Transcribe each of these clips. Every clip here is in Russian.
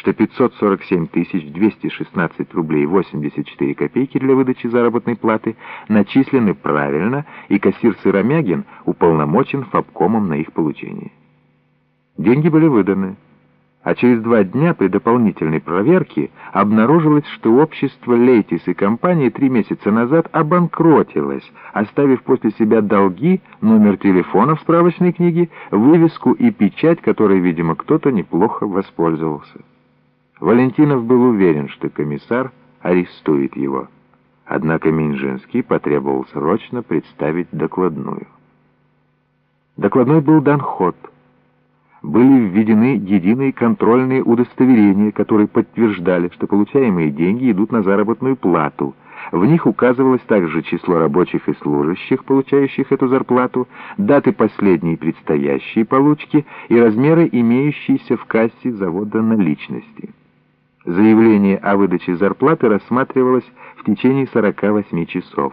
что 547 216 рублей 84 копейки для выдачи заработной платы начислены правильно, и кассир Сыромягин уполномочен фабкомом на их получение. Деньги были выданы а через два дня при дополнительной проверке обнаружилось, что общество «Лейтис» и компания три месяца назад обанкротилось, оставив после себя долги, номер телефона в справочной книге, вывеску и печать, которой, видимо, кто-то неплохо воспользовался. Валентинов был уверен, что комиссар арестует его. Однако Минжинский потребовал срочно представить докладную. Докладной был дан ход — были введены единые контрольные удостоверения, которые подтверждали, что получаемые деньги идут на заработную плату. В них указывалось также число рабочих и служащих, получающих эту зарплату, даты последней предстоящей получки и размеры имеющиеся в кассе завода наличности. Заявление о выдаче зарплаты рассматривалось в течение 48 часов.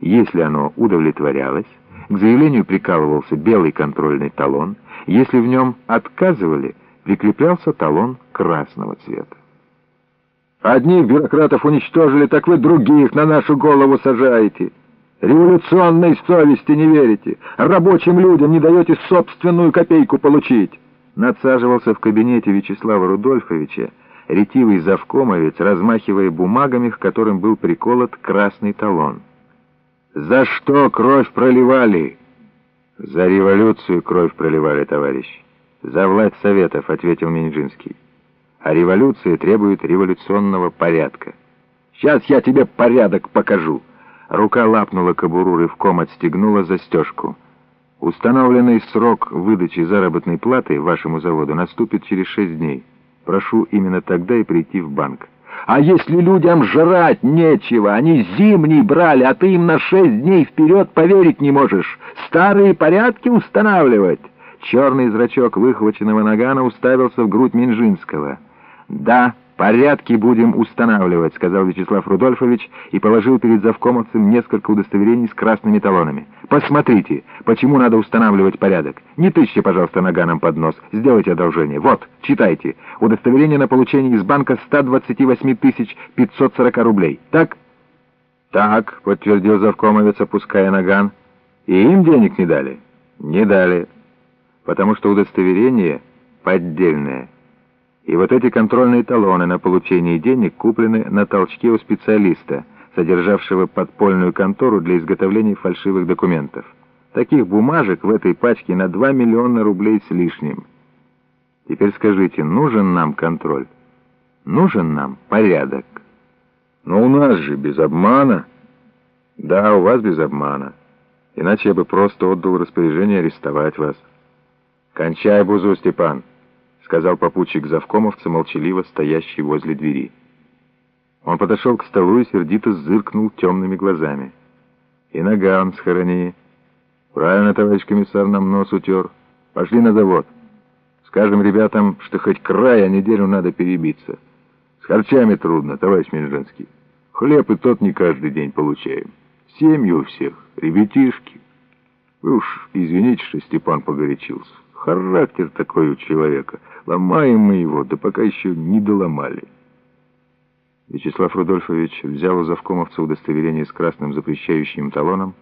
Если оно удовлетворялось, к заявлению прикалывался белый контрольный талон, если в нем отказывали, прикреплялся талон красного цвета. Одних бюрократов уничтожили, так вы других на нашу голову сажаете. Революционной совести не верите. Рабочим людям не даете собственную копейку получить. Надсаживался в кабинете Вячеслава Рудольфовича ретивый завкомовец, размахивая бумагами, к которым был приколот красный талон. «За что кровь проливали?» «За революцию кровь проливали, товарищ. За власть Советов», — ответил Минжинский. «А революция требует революционного порядка». «Сейчас я тебе порядок покажу». Рука лапнула кобуру, рывком отстегнула застежку. «Установленный срок выдачи заработной платы вашему заводу наступит через шесть дней. Прошу именно тогда и прийти в банк». А если людям жрать нечего, они зимний брали, а ты им на шесть дней вперед поверить не можешь, старые порядки устанавливать?» Черный зрачок выхваченного нагана уставился в грудь Минжинского. «Да». «Порядки будем устанавливать», — сказал Вячеслав Рудольфович и положил перед завкомовцем несколько удостоверений с красными талонами. «Посмотрите, почему надо устанавливать порядок. Не тычьте, пожалуйста, наганом под нос. Сделайте одолжение. Вот, читайте. Удостоверение на получение из банка 128 540 рублей. Так?» «Так», — подтвердил завкомовец, опуская наган. «И им денег не дали?» «Не дали, потому что удостоверение поддельное». И вот эти контрольные талоны на получение денег куплены на толчке у специалиста, содержавшего подпольную контору для изготовления фальшивых документов. Таких бумажек в этой пачке на 2 миллиона рублей с лишним. Теперь скажите, нужен нам контроль? Нужен нам порядок? Но у нас же без обмана. Да, у вас без обмана. Иначе я бы просто отдал распоряжение арестовать вас. Кончай бузу, Степан. — сказал попутчик завкомовца, молчаливо стоящий возле двери. Он подошел к столу и сердито зыркнул темными глазами. «И наган схорони. Правильно, товарищ комиссар, нам нос утер. Пошли на завод. Скажем ребятам, что хоть края неделю надо перебиться. С харчами трудно, товарищ Минжинский. Хлеб и тот не каждый день получаем. Семьи у всех, ребятишки. Вы уж извините, что Степан погорячился. Характер такой у человека. Ломаем мы его, да пока еще не доломали. Вячеслав Рудольфович взял у завкомовца удостоверение с красным запрещающим талоном,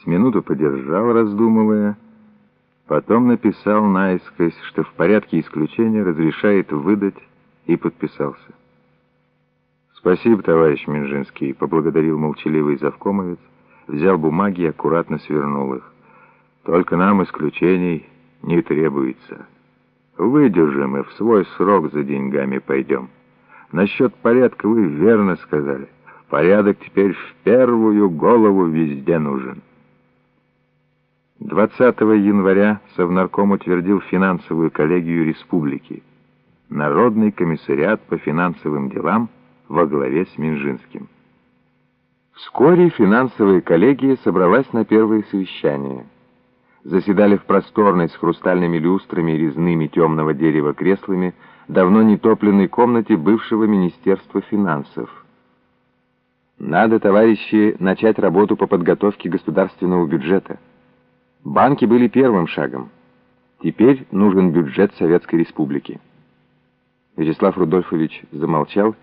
с минуту подержал, раздумывая, потом написал наискось, что в порядке исключения разрешает выдать, и подписался. «Спасибо, товарищ Минжинский», — поблагодарил молчаливый завкомовец, взял бумаги и аккуратно свернул их. «Только нам исключений не требуется. Выдержим и в свой срок за деньгами пойдем. Насчет порядка вы верно сказали. Порядок теперь в первую голову везде нужен. 20 января Совнарком утвердил финансовую коллегию республики. Народный комиссариат по финансовым делам во главе с Минжинским. Вскоре финансовая коллегия собралась на первое совещание – заседали в просторной с хрустальными люстрами и резными темного дерева креслами давно нетопленной комнате бывшего Министерства финансов. Надо, товарищи, начать работу по подготовке государственного бюджета. Банки были первым шагом. Теперь нужен бюджет Советской Республики. Вячеслав Рудольфович замолчал